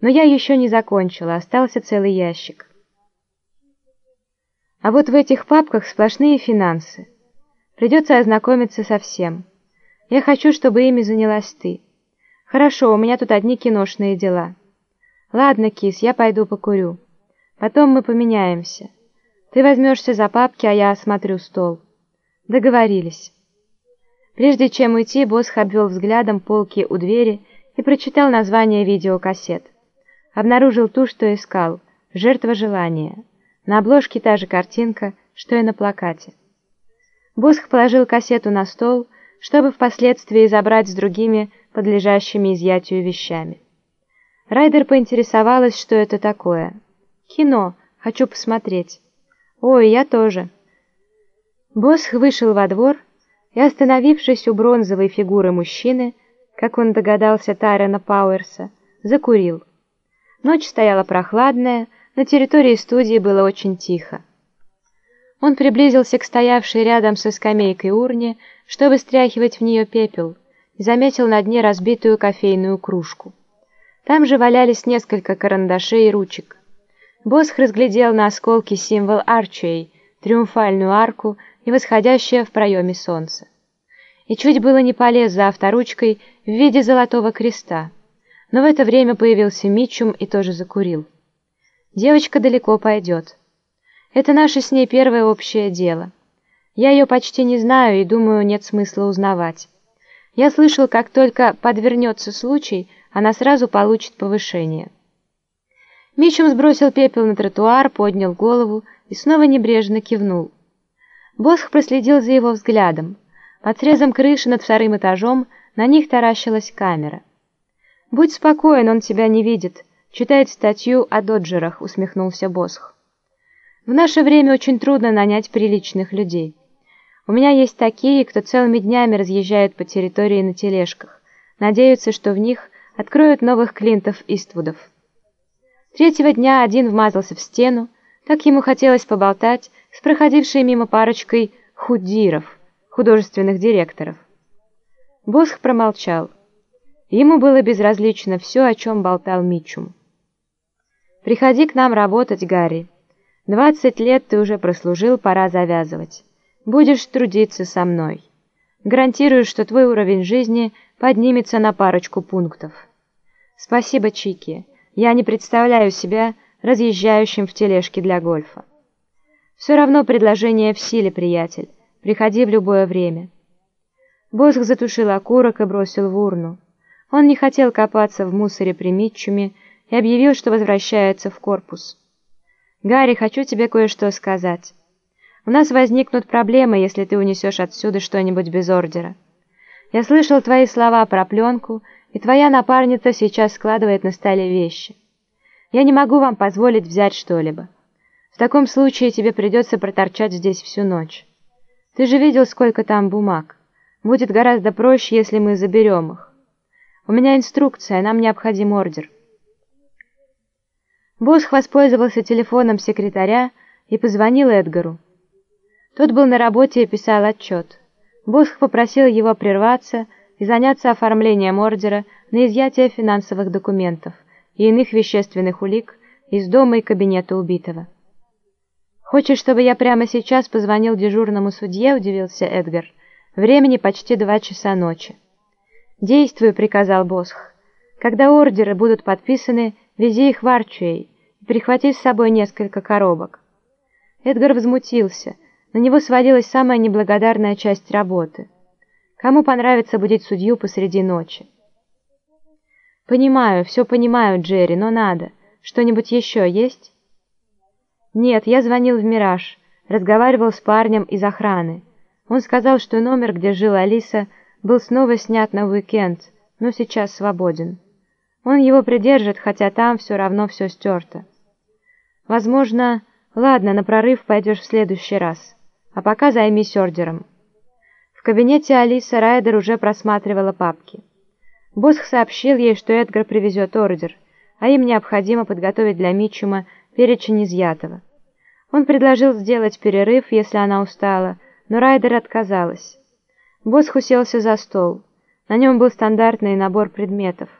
Но я еще не закончила, остался целый ящик. А вот в этих папках сплошные финансы. Придется ознакомиться со всем. Я хочу, чтобы ими занялась ты. Хорошо, у меня тут одни киношные дела. Ладно, кис, я пойду покурю. Потом мы поменяемся. Ты возьмешься за папки, а я осмотрю стол. Договорились. Прежде чем уйти, босс обвел взглядом полки у двери и прочитал название видеокассет. Обнаружил ту, что искал «Жертва желания». На обложке та же картинка, что и на плакате. Босх положил кассету на стол, чтобы впоследствии забрать с другими подлежащими изъятию вещами. Райдер поинтересовалась, что это такое. «Кино. Хочу посмотреть». «Ой, я тоже». Босх вышел во двор и, остановившись у бронзовой фигуры мужчины, как он догадался Тайрена Пауэрса, закурил. Ночь стояла прохладная, на территории студии было очень тихо. Он приблизился к стоявшей рядом со скамейкой урне, чтобы стряхивать в нее пепел, и заметил на дне разбитую кофейную кружку. Там же валялись несколько карандашей и ручек. Босх разглядел на осколке символ Арчей, триумфальную арку и восходящее в проеме солнце. И чуть было не полез за авторучкой в виде золотого креста. Но в это время появился Митчум и тоже закурил. Девочка далеко пойдет. Это наше с ней первое общее дело. Я ее почти не знаю и думаю, нет смысла узнавать. Я слышал, как только подвернется случай, она сразу получит повышение. Митчум сбросил пепел на тротуар, поднял голову и снова небрежно кивнул. Босх проследил за его взглядом. Под срезом крыши над вторым этажом на них таращилась камера. «Будь спокоен, он тебя не видит», — читает статью о доджерах, — усмехнулся Босх. «В наше время очень трудно нанять приличных людей. У меня есть такие, кто целыми днями разъезжают по территории на тележках, надеются, что в них откроют новых Клинтов Иствудов». Третьего дня один вмазался в стену, так ему хотелось поболтать с проходившей мимо парочкой худиров, художественных директоров. Босх промолчал. Ему было безразлично все, о чем болтал Митчум. «Приходи к нам работать, Гарри. Двадцать лет ты уже прослужил, пора завязывать. Будешь трудиться со мной. Гарантирую, что твой уровень жизни поднимется на парочку пунктов. Спасибо, Чики. Я не представляю себя разъезжающим в тележке для гольфа. Все равно предложение в силе, приятель. Приходи в любое время». Босх затушил окурок и бросил в урну. Он не хотел копаться в мусоре при Митчуме и объявил, что возвращается в корпус. «Гарри, хочу тебе кое-что сказать. У нас возникнут проблемы, если ты унесешь отсюда что-нибудь без ордера. Я слышал твои слова про пленку, и твоя напарница сейчас складывает на столе вещи. Я не могу вам позволить взять что-либо. В таком случае тебе придется проторчать здесь всю ночь. Ты же видел, сколько там бумаг. Будет гораздо проще, если мы заберем их. У меня инструкция, нам необходим ордер». Босх воспользовался телефоном секретаря и позвонил Эдгару. Тот был на работе и писал отчет. Босх попросил его прерваться и заняться оформлением ордера на изъятие финансовых документов и иных вещественных улик из дома и кабинета убитого. «Хочешь, чтобы я прямо сейчас позвонил дежурному судье?» – удивился Эдгар. «Времени почти два часа ночи». «Действуй», — приказал Босх. «Когда ордеры будут подписаны, вези их в Арчуэй и прихвати с собой несколько коробок». Эдгар возмутился. На него свалилась самая неблагодарная часть работы. Кому понравится будить судью посреди ночи? «Понимаю, все понимаю, Джерри, но надо. Что-нибудь еще есть?» «Нет, я звонил в «Мираж», разговаривал с парнем из охраны. Он сказал, что номер, где жила Алиса, — был снова снят на уикенд, но сейчас свободен. Он его придержит, хотя там все равно все стерто. Возможно, ладно, на прорыв пойдешь в следующий раз, а пока займись ордером. В кабинете Алиса Райдер уже просматривала папки. Босх сообщил ей, что Эдгар привезет ордер, а им необходимо подготовить для Митчума перечень изъятого. Он предложил сделать перерыв, если она устала, но Райдер отказалась. Босх уселся за стол. На нем был стандартный набор предметов.